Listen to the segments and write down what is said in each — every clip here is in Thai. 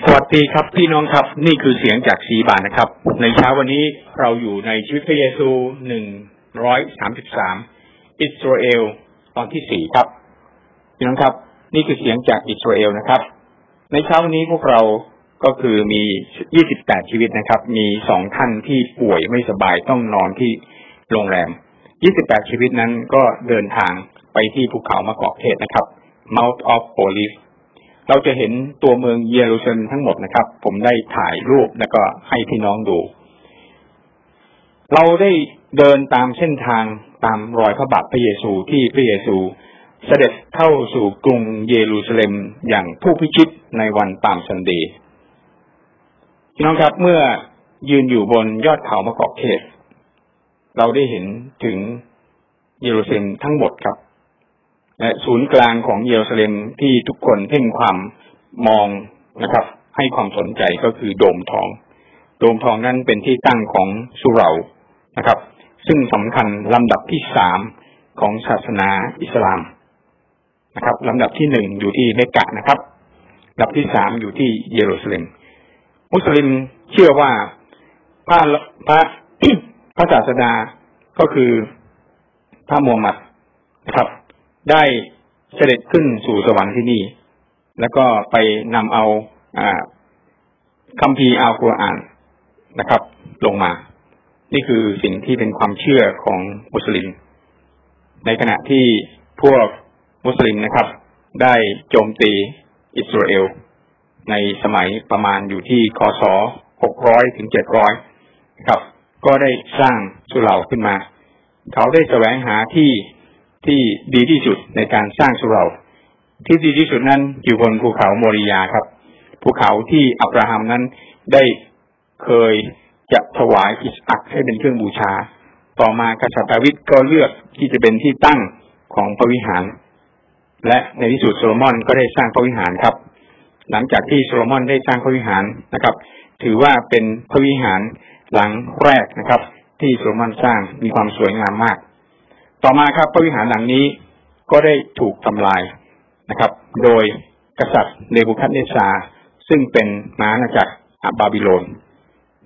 สวัสดีครับพี่น้องครับนี่คือเสียงจากสีบานนะครับ ในเช้าวันนี้เราอยู่ในชีวิตพระเยซูหนึ่งร้อยสามสิบสามอิสราเอลตอนที่สี่ครับ พี่น้องครับ นี่คือเสียงจากอิสราเอลนะครับ ในเช้าวันนี้พวกเราก็คือมียี่สิบแปดชีวิตนะครับ มีสองท่านที่ป่วยไม่สบายต้องนอนที่โรงแรมยี่สิบแปดชีวิตนั้นก็เดินทางไปที่ภูเขามะกอกเทศนะครับ Mount of Olives เราจะเห็นตัวเมืองเยรูซาเล็มทั้งหมดนะครับ ผมได้ถ่ายรูปแล้วก็ให้พี่น้องดู เราได้เดินตามเส้นทางตามรอยพระบาทพระเยซูที่พระเยซูเสด็จเข้าสู่กรุงเยรูซาเล็มอย่างผู้พิชิตในวันปามซันเดย์พี่น้องครับเมื่อยืนอยู่บนยอดเขามะกอกเทศเราได้เห็นถึงเยรูซาเล็มทั้งหมดครับ และศูนย์กลางของเยรูซาเล็มที่ทุกคนเพ่งความมองนะครับ ให้ความสนใจก็คือโดมทอง โดมทองนั้นเป็นที่ตั้งของสุเหร่านะครับ ซึ่งสำคัญลำดับที่สามของศาสนาอิสลามนะครับลำดับที่หนึ่งอยู่ที่เมกะนะครับลำดับที่สามอยู่ที่เยรูซาเล็มมุสลิมเชื่อว่าพระพระพระศาสดาก็คือพระมูฮัมหมัดนะครับ ได้เสด็จขึ้นสู่สวรรค์ที่นี่ แล้วก็ไปนำเอาคัมภีร์อัลกุรอานนะครับ ลงมา นี่คือสิ่งที่เป็นความเชื่อของมุสลิม ในขณะที่พวกมุสลิมนะครับ ได้โจมตีอิสราเอล ในสมัยประมาณอยู่ที่คศ600ถึง700นะครับ ก็ได้สร้างสุเหร่าขึ้นมา เขาได้แสวงหาที่ ที่ดีที่สุดในการสร้างสุเรา ที่ดีที่สุดนั้นอยู่บนภูเขาโมริยาครับ ภูเขาที่อับราฮัมนั้นได้เคยจะถวายอิสอักให้เป็นเครื่องบูชา ต่อมากษัตริย์ดาวิดก็เลือกที่จะเป็นที่ตั้งของพระวิหาร และในที่สุดโซโลมอนก็ได้สร้างพระวิหารครับ หลังจากที่โซโลมอนได้สร้างพระวิหารนะครับ ถือว่าเป็นพระวิหารหลังแรกนะครับ ที่โซโลมอนสร้างมีความสวยงามมาก ต่อมาครับพระวิหารหลังนี้ก็ได้ถูกทำลายนะครับ โดยกษัตริย์เนบูคัดเนสซาร์ซึ่งเป็นมาอาณาจักรบาบิโลน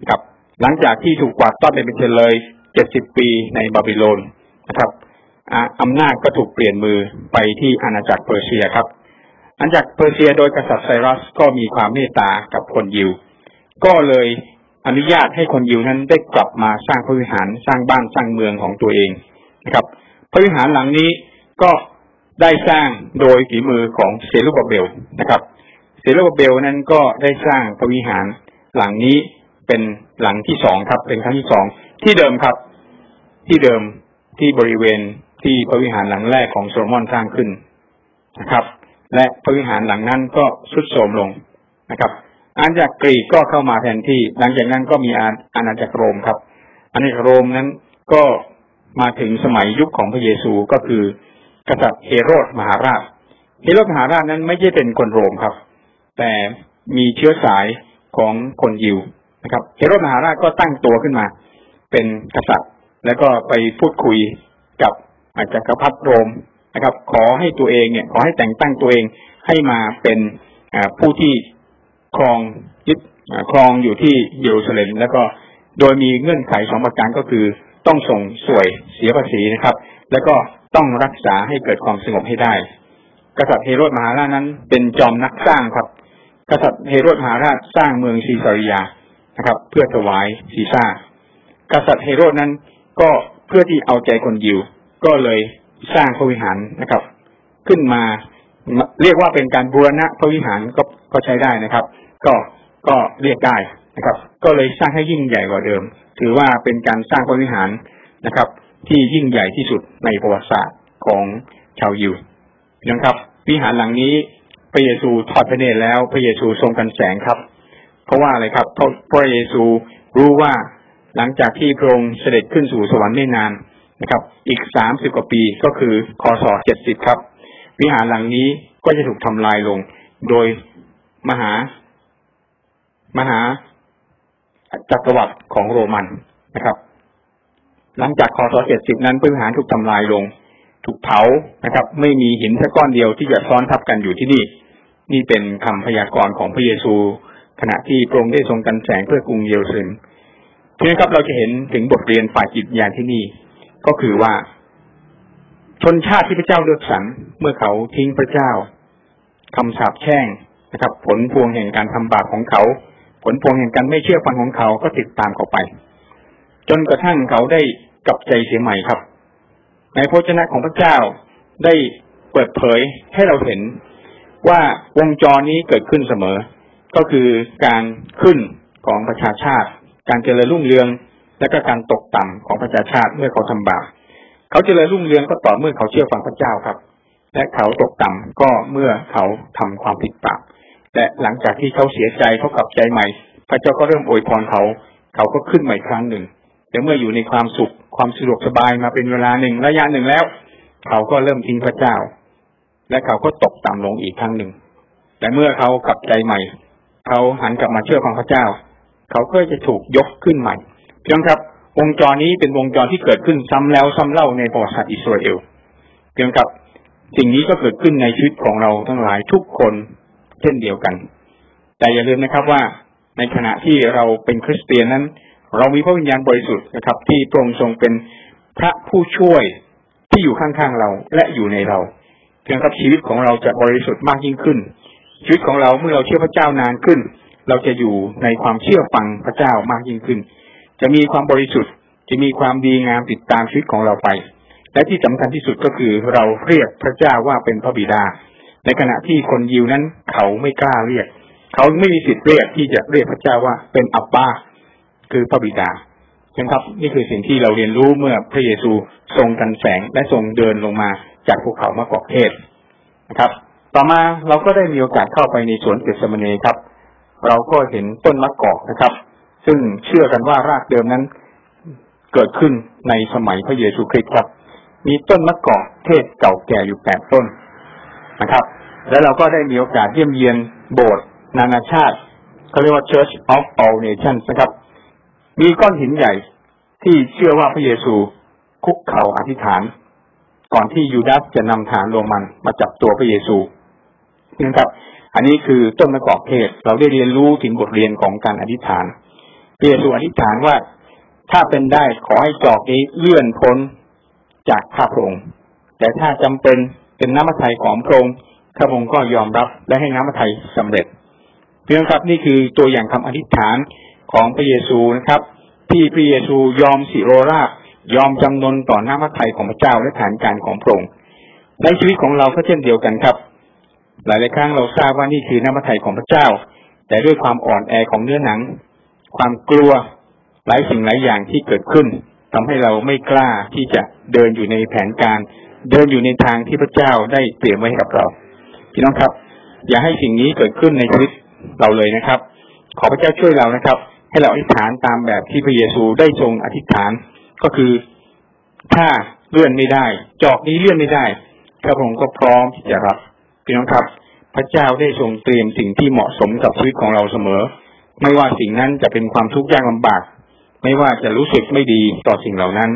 ครับ หลังจากที่ถูกกวาดต้อนไปเป็นเชลยเจ็ดสิบปีในบาบิโลนนะครับอำนาจก็ถูกเปลี่ยนมือไปที่อาณาจักรเปอร์เซียครับอาณาจักรเปอร์เซียโดยกษัตริย์ไซรัสก็มีความเมตตากับคนยิว ก็เลยอนุญาตให้คนยิวนั้นได้กลับมาสร้างพระวิหารสร้างบ้านสร้างเมืองของตัวเองนะครับ พระวิหารหลังนี้ก็ได้สร้างโดยฝีมือของเซรุบาเบลนะครับ เซรุบาเบลนั้นก็ได้สร้างพระวิหารหลังนี้เป็นหลังที่สองครับ เป็นครั้งที่สองที่เดิมครับ ที่เดิมที่บริเวณที่พระวิหารหลังแรกของโซโลมอนสร้างขึ้นนะครับ และพระวิหารหลังนั้นก็สุดโทรมลงนะครับ อาณาจักรกรีกก็เข้ามาแทนที่ หลังจากนั้นก็มีอาณาจักรโรมครับ อาณาจักรโรมนั้นก็ มาถึงสมัยยุคของพระเยซูก็คือกษัตริย์เฮโรดมหาราช เฮโรดมหาราชนั้นไม่ใช่เป็นคนโรมครับ แต่มีเชื้อสายของคนยิวนะครับ เฮโรดมหาราชก็ตั้งตัวขึ้นมา เป็นกษัตริย์ แล้วก็ไปพูดคุยกับอาจักรพรรดิโรมนะครับ ขอให้ตัวเองเนี่ย ขอให้แต่งตั้งตัวเองให้มาเป็นผู้ที่ครองยึดครองอยู่ที่เยรูซาเล็มแล้วก็โดยมีเงื่อนไขสองประการก็คือ ต้องส่งสวยเสียภาษีนะครับ แล้วก็ต้องรักษาให้เกิดความสงบให้ได้ กษัตริย์เฮโรดมหาราชนั้น เป็นจอมนักสร้างครับ กษัตริย์เฮโรดมหาราชสร้างเมืองซีซาริยานะครับ เพื่อถวายซีซ่ากษัตริย์เฮโรดนั้นก็เพื่อที่เอาใจคนยิว ก็เลยสร้างพระวิหารนะครับ ขึ้นมาเรียกว่าเป็นการบูรณะพระวิหารก็ก็ใช้ได้นะครับ ก็ก็เรียกได้ นะครับ ก็เลยสร้างให้ยิ่งใหญ่กว่าเดิม ถือว่าเป็นการสร้างพระวิหารนะครับ ที่ยิ่งใหญ่ที่สุดในประวัติศาสตร์ของชาวยิวนะครับ วิหารหลังนี้พระเยซูทอดพระเนตรแล้วพระเยซูทรงกันแสงครับ เพราะว่าอะไรครับเพราะพระเยซูรู้ว่าหลังจากที่พระองค์เสด็จขึ้นสู่สวรรค์ไม่นานนะครับ อีกสามสิบกว่าปีก็คือคศเจ็ดสิบครับ วิหารหลังนี้ก็จะถูกทำลายลง โดยมหามหา จักรวรรดิของโรมันนะครับ หลังจากคศเจ็ดสิบนั้นพระวิหารถูกทำลายลง ถูกเผานะครับ ไม่มีหินสักก้อนเดียวที่จะซ้อนทับกันอยู่ที่นี่ นี่เป็นคำพยากรณ์ของพระเยซู ขณะที่พระองค์ได้ทรงกันแสงเพื่อกรุงเยรูซาเล็มทีนี้ครับเราจะเห็นถึงบทเรียนฝ่ายจิตวิญญาณที่นี่ ก็คือว่า ชนชาติที่พระเจ้าเลือกสรรเมื่อเขาทิ้งพระเจ้าคำสาปแช่งนะครับ ผลพวงแห่งการทำบาปของเขา ผลพวงแห่งการไม่เชื่อฟังของเขาก็ติดตามเขาไป จนกระทั่งเขาได้กลับใจเสียใหม่ครับ ในพระเจ้าของพระเจ้าได้เปิดเผยให้เราเห็นว่าวงจรนี้เกิดขึ้นเสมอ ก็คือการขึ้นของประชาชาติ การเจริญรุ่งเรือง และก็การตกต่ำของประชาชาติเมื่อเขาทำบาปเขาเจริญรุ่งเรืองก็ต่อเมื่อเขาเชื่อฟังพระเจ้าครับ และเขาตกต่ำก็เมื่อเขาทำความผิดบาป และหลังจากที่เขาเสียใจเขากลับใจใหม่ พระเจ้าก็เริ่มอวยพรเขา เขาก็ขึ้นใหม่ครั้งหนึ่งแต่เมื่ออยู่ในความสุขความสะดวกสบายมาเป็นเวลาหนึ่งระยะหนึ่งแล้ว เขาก็เริ่มทิ้งพระเจ้า และเขาก็ตกต่ำลงอีกครั้งหนึ่ง แต่เมื่อเขากลับใจใหม่ เขาหันกลับมาเชื่อฟังพระเจ้า เขาก็จะถูกยกขึ้นใหม่ เพียงครับวงจรนี้เป็นวงจรที่เกิดขึ้นซ้ำแล้วซ้ำเล่าในประวัติศาสตร์อิสราเอลเพียงครับสิ่งนี้ก็เกิดขึ้นในชีวิตของเราทั้งหลายทุกคน เช่นเดียวกัน แต่อย่าลืมนะครับว่าในขณะที่เราเป็นคริสเตียนนั้น เรามีพระวิญญาณบริสุทธิ์นะครับ ที่พระองค์ทรงเป็นพระผู้ช่วยที่อยู่ข้างๆเราและอยู่ในเราเพียงกับชีวิตของเราจะบริสุทธิ์มากยิ่งขึ้น ชีวิตของเราเมื่อเราเชื่อพระเจ้านานขึ้น เราจะอยู่ในความเชื่อฟังพระเจ้ามากยิ่งขึ้น จะมีความบริสุทธิ์จะมีความดีงามติดตามชีวิตของเราไป และที่สำคัญที่สุดก็คือเราเรียกพระเจ้าว่าเป็นพระบิดา ในขณะที่คนยิวนั้น เขาไม่กล้าเรียก เขาไม่มีสิทธิ์เรียกที่จะเรียกพระเจ้าว่าเป็นอับบาคือพระบิดาเห็นครับ นี่คือสิ่งที่เราเรียนรู้เมื่อพระเยซูทรงกันแสงและทรงเดินลงมาจากภูเขามะกอกเทศนะครับ ต่อมาเราก็ได้มีโอกาสเข้าไปในสวนเกสมเนครับ เราก็เห็นต้นมะกอกนะครับ ซึ่งเชื่อกันว่ารากเดิมนั้น เกิดขึ้นในสมัยพระเยซูคริสต์ครับ มีต้นมะกอกเทศเก่าแก่อยู่แปดต้นนะครับ แล้วเราก็ได้มีโอกาสเยี่ยมเยียนโบสถ์นานาชาติเขาเรียกว่า Church of All Nations นะครับ มีก้อนหินใหญ่ที่เชื่อว่าพระเยซูคุกเข่าอธิษฐาน ก่อนที่ยูดาสจะนำฐานโรมันมาจับตัวพระเยซูนะครับ อันนี้คือต้นมะกอกเทศ เราได้เรียนรู้ถึงบทเรียนของการอธิษฐาน พระเยซูอธิษฐานว่าถ้าเป็นได้ขอให้จอกนี้เลื่อนพ้นจากข้าพระองค์แต่ถ้าจำเป็นเป็นน้ำมัทไทยของพระองค์ ข้าพระองค์ก็ยอมรับและให้น้ำมัทไทยสำเร็จเพียงครับนี่คือตัวอย่างคำอธิษฐานของพระเยซูนะครับ ที่พระเยซูยอมสิโรราบยอมจำนนต่อหน้าพระทัยของพระเจ้าและฐานการของพระองค์ในชีวิตของเราก็เช่นเดียวกันครับ หลายหลายครั้งเราทราบว่านี่คือหน้าพระทัยของพระเจ้า แต่ด้วยความอ่อนแอของเนื้อหนัง ความกลัวหลายสิ่งหลายอย่างที่เกิดขึ้นทำให้เราไม่กล้าที่จะเดินอยู่ในแผนการ เดินอยู่ในทางที่พระเจ้าได้เตรียมไว้ให้กับเรา พี่น้องครับ อย่าให้สิ่งนี้เกิดขึ้นในชีวิตเราเลยนะครับ ขอพระเจ้าช่วยเรานะครับ ให้เราอธิษฐานตามแบบที่พระเยซูได้ทรงอธิษฐานก็คือถ้าเลื่อนไม่ได้ จอกนี้เลื่อนไม่ได้พระองค์ก็พร้อมที่จะรับพี่น้องครับ พระเจ้าได้ทรงเตรียมสิ่งที่เหมาะสมกับชีวิตของเราเสมอ ไม่ว่าสิ่งนั้นจะเป็นความทุกข์ยากลำบาก ไม่ว่าจะรู้สึกไม่ดีต่อสิ่งเหล่านั้น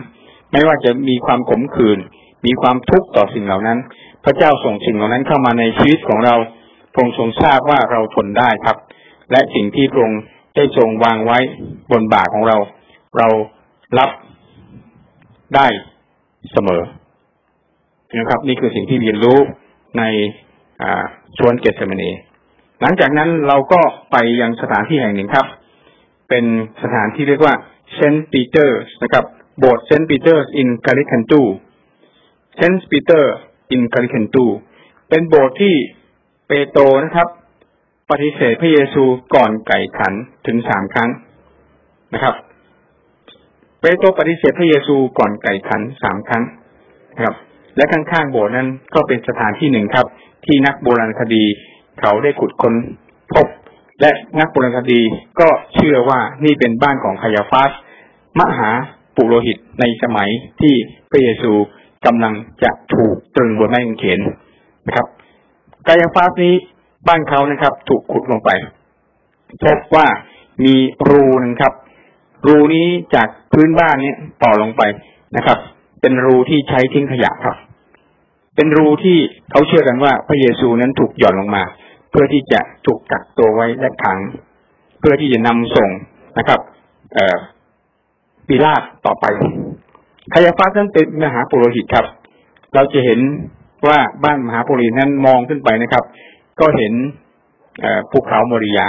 ไม่ว่าจะมีความขมขื่นมีความทุกข์ต่อสิ่งเหล่านั้น พระเจ้าส่งสิ่งเหล่านั้นเข้ามาในชีวิตของเราพระองค์ทรงทราบว่าเราทนได้ครับ และสิ่งที่พระองค์ได้ทรงวางไว้บนบ่าของเรา เรารับได้เสมอนะครับ นี่คือสิ่งที่เรียนรู้ในสวนเกทเสมนีหลังจากนั้นเราก็ไปยังสถานที่แห่งหนึ่งครับ เป็นสถานที่เรียกว่า Saint Peter นะครับ โบสถ์ Saint Peter in Gallicantu Saint Peter in Gallicantu เป็นโบสถ์ที่เปโตรนะครับ ปฏิเสธพระเยซูก่อนไก่ขันถึงสามครั้งนะครับ เปโตรปฏิเสธพระเยซูก่อนไก่ขันสามครั้งนะครับ และข้างๆโบสถ์นั้นก็เป็นสถานที่หนึ่งครับ ที่นักโบราณคดีเขาได้ขุดค้นพบ และนักโบราณคดีก็เชื่อว่านี่เป็นบ้านของคายาฟาสมหาปุโรหิตในสมัยที่พระเยซู กำลังจะถูกตรึงบนไม้กางเขนนะครับ กายาฟาสนี้บ้านเขานะครับ ถูกขุดลงไปพบว่ามีรูนึงครับ รูนี้จากพื้นบ้านนี้ต่อลงไปนะครับ เป็นรูที่ใช้ทิ้งขยะครับ เป็นรูที่เขาเชื่อกันว่าพระเยซูนั้นถูกหย่อนลงมา เพื่อที่จะถูกกักตัวไว้และขัง เพื่อที่จะนำส่งนะครับ เอ่อปีลาตต่อไป คายาฟาสนั้นเป็นมหาปุโรหิตครับ เราจะเห็นว่าบ้านมหาปุโรหิตนั้นมองขึ้นไปนะครับ ก็เห็นภูเขาโมริยา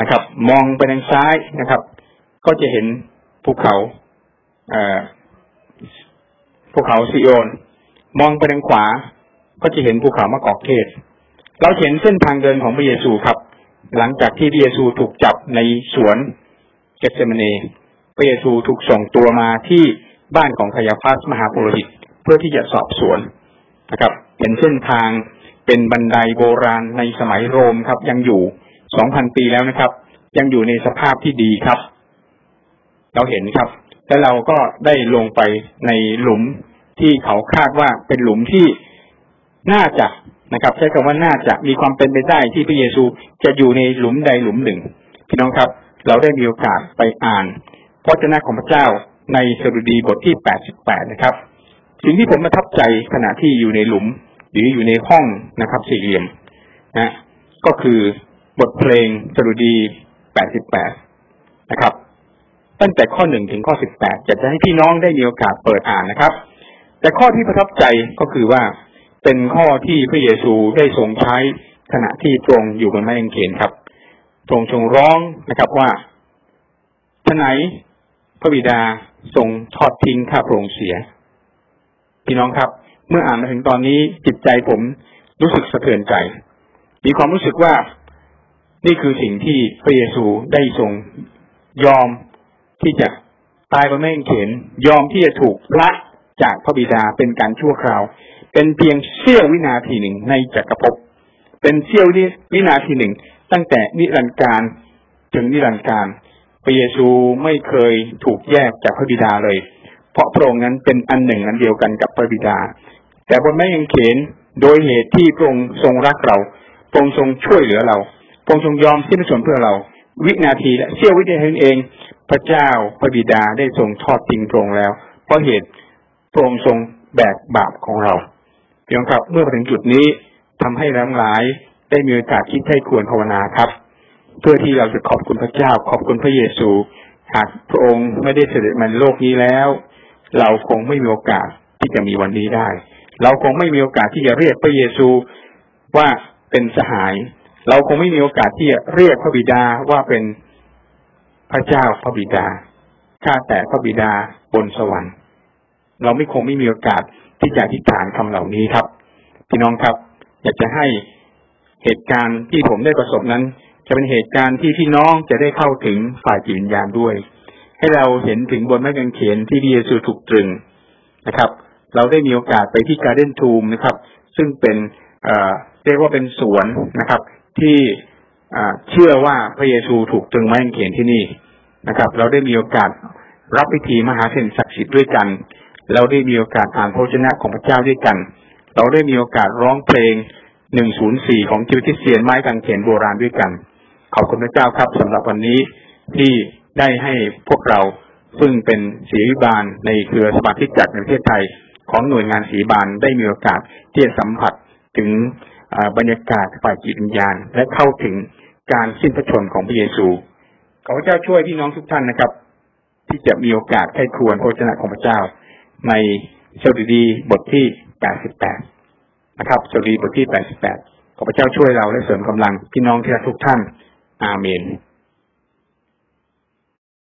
นะครับ มองไปทางซ้ายนะครับ ก็จะเห็นภูเขาภูเขาซิโอน มองไปทางขวา ก็จะเห็นภูเขามะกอกเทศ เราเห็นเส้นทางเดินของพระเยซูครับ หลังจากที่พระเยซูถูกจับในสวนเกทเสมนีพระเยซูถูกส่งตัวมาที่ บ้านของคายาฟัสมหาปุโรหิต เพื่อที่จะสอบสวนนะครับเห็นเส้นทางเป็นบันไดโบราณในสมัยโรมครับ ยังอยู่สองพันปีแล้วนะครับ ยังอยู่ในสภาพที่ดีครับ เราเห็นครับ และเราก็ได้ลงไปในหลุมที่เขาคาดว่าเป็นหลุมที่น่าจะนะครับ ใช้คำว่าน่าจะมีความเป็นไปได้ที่พระเยซูจะอยู่ในหลุมใดหลุมหนึ่ง พี่น้องครับ เราได้มีโอกาสไปอ่านพระเจ้าของพระเจ้า ในสดุดีบทที่แปดสิบแปดนะครับ สิ่งที่ผมประทับใจขณะที่อยู่ในหลุม หรืออยู่ในห้องนะครับ สี่เหลี่ยมนะก็คือบทเพลงสดุดีแปดสิบแปดนะครับ ตั้งแต่ข้อหนึ่งถึงข้อสิบแปดจะจะให้พี่น้องได้มีโอกาสเปิดอ่านนะครับ แต่ข้อที่ประทับใจก็คือว่าเป็นข้อที่พระเยซูได้ทรงใช้ขณะที่ทรงอยู่บนไม้กางเขนครับทรงทรงร้องนะครับว่าท่านไหนพระบิดา ทรงทอดทิ้งข้าพระองค์เสีย พี่น้องครับ เมื่ออ่านมาถึงตอนนี้จิตใจผมรู้สึกสะเทือนใจ มีความรู้สึกว่านี่คือสิ่งที่พระเยซูได้ทรงยอมที่จะตายบนแม่งเขนยอมที่จะถูกละจากพระบิดาเป็นการชั่วคราว เป็นเพียงเสี้ยววินาทีหนึ่งในจักรภพเป็นเสี้ยววินาทีหนึ่ง ตั้งแต่นิรันดร์การถึงนิรันดร์การ พระเยซูไม่เคยถูกแยกจากพระบิดาเลย เพราะพระองค์นั้นเป็นอันหนึ่งอันเดียวกันกับพระบิดา แต่บนแม่ยังเขนโดยเหตุที่พระองค์ทรงรักเราพระองค์ทรงช่วยเหลือเราพระองค์ทรงยอมสิ้นส่วนเพื่อเรา วินาทีและเสี้ยววินาทีเอง พระเจ้าพระบิดาได้ทรงทอดทิ้งพระองค์แล้ว เพราะเหตุพระองค์ทรงแบกบาปของเราเพียงครับเมื่อถึงจุดนี้ทำให้ทั้งหลายได้มีโอกาสคิดให้ควรภาวนาครับ เพื่อที่เราจะขอบคุณพระเจ้า ขอบคุณพระเยซู หากพระองค์ไม่ได้เสด็จมาโลกนี้แล้ว เราคงไม่มีโอกาสที่จะมีวันนี้ได้ เราคงไม่มีโอกาสที่จะเรียกพระเยซูว่าเป็นสหาย เราคงไม่มีโอกาสที่จะเรียกพระบิดาว่าเป็นพระเจ้าพระบิดาข้าแต่พระบิดาบนสวรรค์ เราไม่คงไม่มีโอกาสที่จะอธิษฐานคำเหล่านี้ครับ พี่น้องครับ อยากจะให้เหตุการณ์ที่ผมได้ประสบนั้น จะเป็นเหตุการณ์ที่พี่น้องจะได้เข้าถึงฝ่ายจิตวิญญาณด้วย ให้เราเห็นถึงบนไม้กางเขนที่พระเยซูถูกตรึงนะครับ เราได้มีโอกาสไปที่การเดนทูมนะครับ ซึ่งเป็นเรียกว่าเป็นสวนนะครับ ที่เชื่อว่าพระเยซูถูกตรึงไม้กางเขนที่นี่นะครับ เราได้มีโอกาสรับพิธีมหาเศรศักดิ์สิทธิ์ด้วยกัน เราได้มีโอกาสอ่านพระชนะของพระเจ้าด้วยกัน เราได้มีโอกาสร้องเพลงหนึ่งศูนย์สี่ของจิวทิเซียนไม้กางเขนโบราณด้วยกัน ขอบคุณพระเจ้าครับสำหรับวันนี้ที่ได้ให้พวกเราซึ่งเป็นศีลบาลในเครือสมาชิกจากในประเทศไทย ของหน่วยงานศีบาลได้มีโอกาสที่จะสัมผัสถึงบรรยากาศฝ่ายจิตวิญญาณ และเข้าถึงการสิ้นพระชนของพระเยซูขอพระเจ้าช่วยพี่น้องทุกท่านนะครับ ที่จะมีโอกาสใค้ควรพระเจ้าของพระเจ้า ในสดุดีบทที่แปดสิบแปดนะครับสดุดีบทที่แปดสิบแปดขอพระเจ้าช่วยเราและเสริมกำลังพี่น้องที่รักทุกท่าน อาเมน